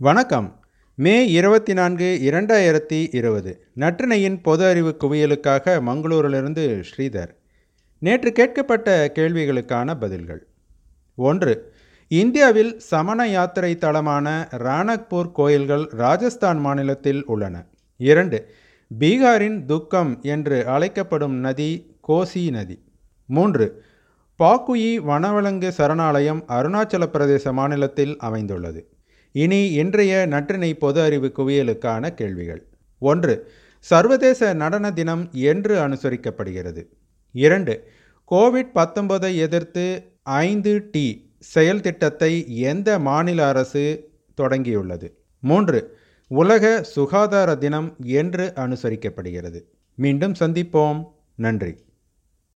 வணக்கம். மே இருபத்தி நான்கு இரண்டாயிரத்தி இருபது. நற்றினையின் பொது அறிவு குவியலுக்காக மங்களூரிலிருந்து ஸ்ரீதர். நேற்று கேட்கப்பட்ட கேள்விகளுக்கான பதில்கள். ஒன்று இந்தியாவில் சமண யாத்திரை தலமான ராணக்பூர் கோயில்கள் ராஜஸ்தான் மாநிலத்தில் உள்ளன. இரண்டு பீகாரின் துக்கம் என்று அழைக்கப்படும் நதி கோசி நதி. மூன்று பாக்குயி வனவிலங்கு சரணாலயம் அருணாச்சல பிரதேச மாநிலத்தில் அமைந்துள்ளது. இனி இன்றைய நற்றினை பொது அறிவு குவியலுக்கான கேள்விகள். ஒன்று சர்வதேச நடன தினம் என்று அனுசரிக்கப்படுகிறது. இரண்டு கோவிட் பத்தொன்பதை எதிர்த்து ஐந்து டி செயல் திட்டத்தை எந்த மாநில அரசு தொடங்கியுள்ளது? மூன்று உலக சுகாதார தினம் என்று அனுசரிக்கப்படுகிறது. மீண்டும் சந்திப்போம். நன்றி.